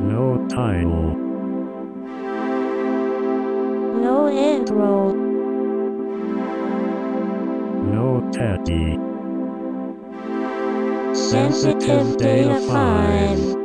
No title. No intro. No teddy. Sensitive Data 5.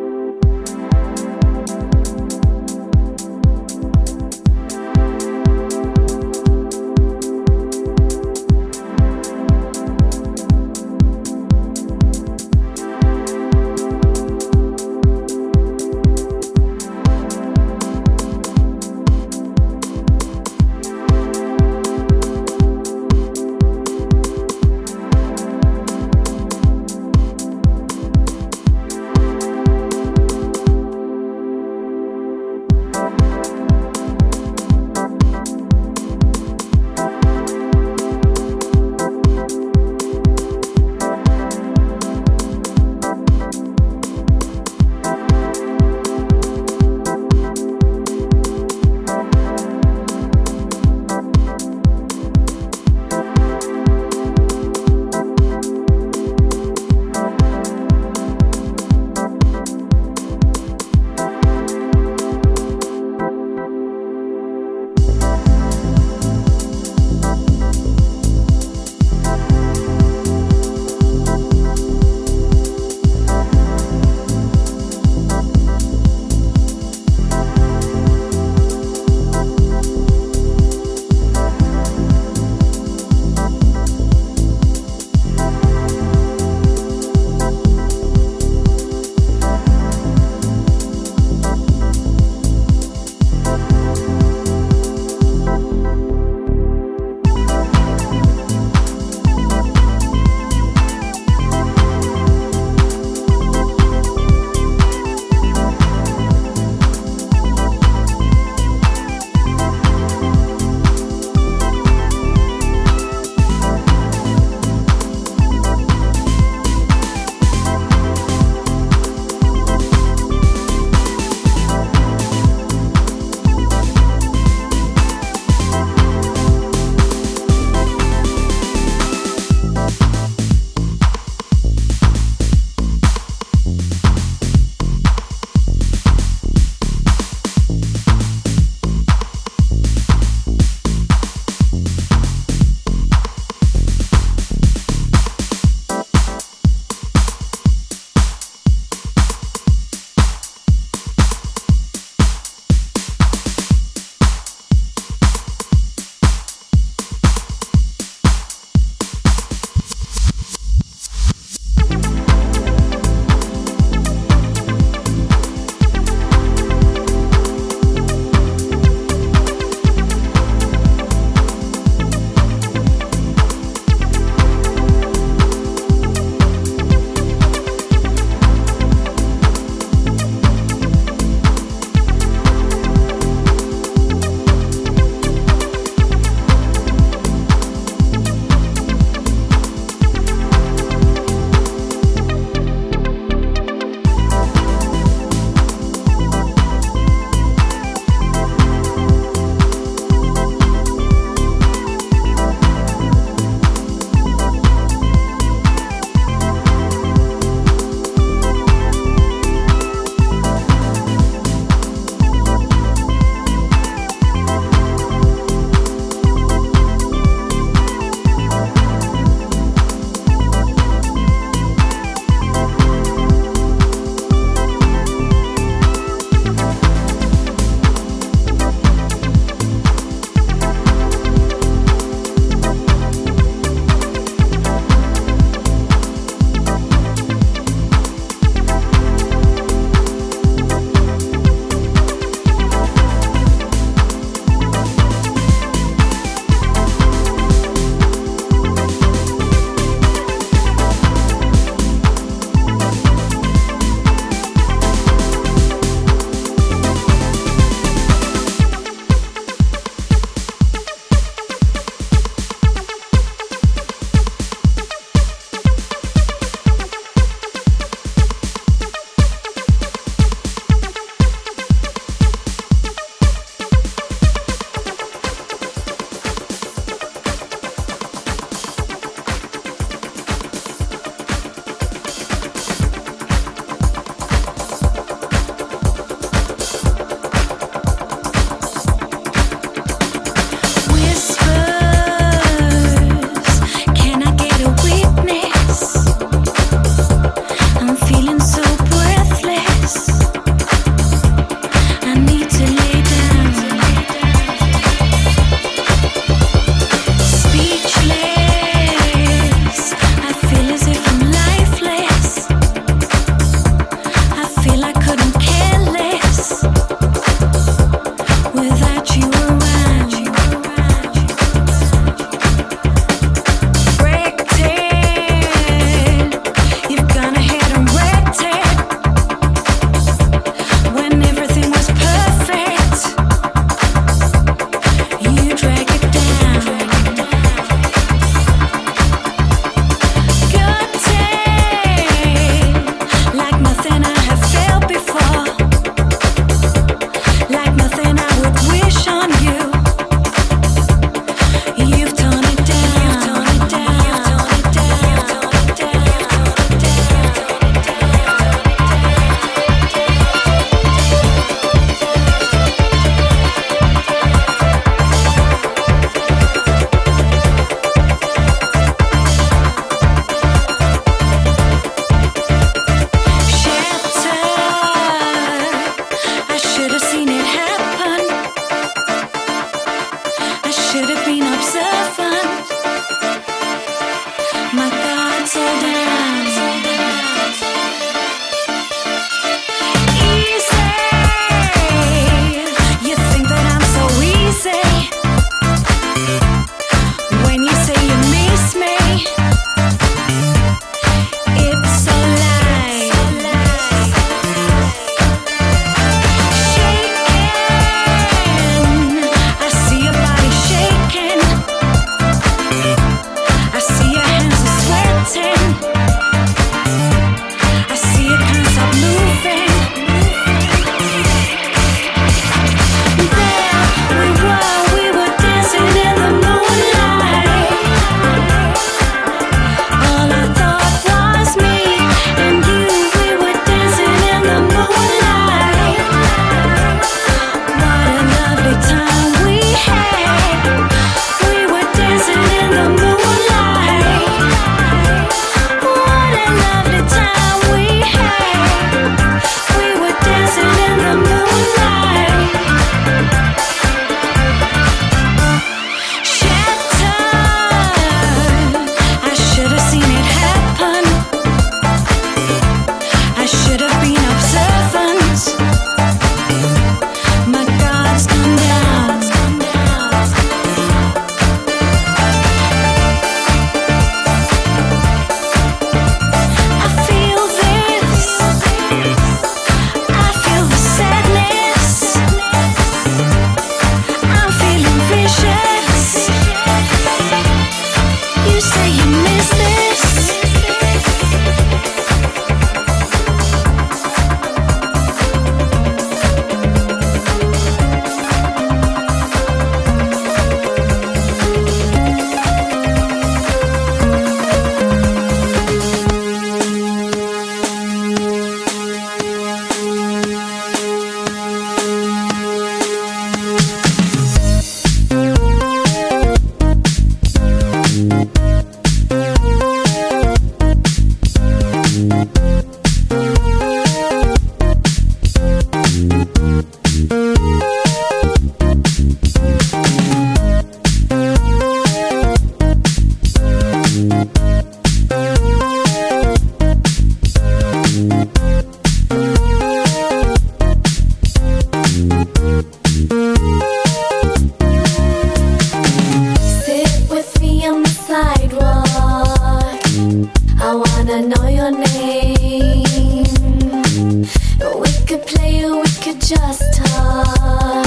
just talk.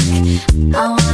I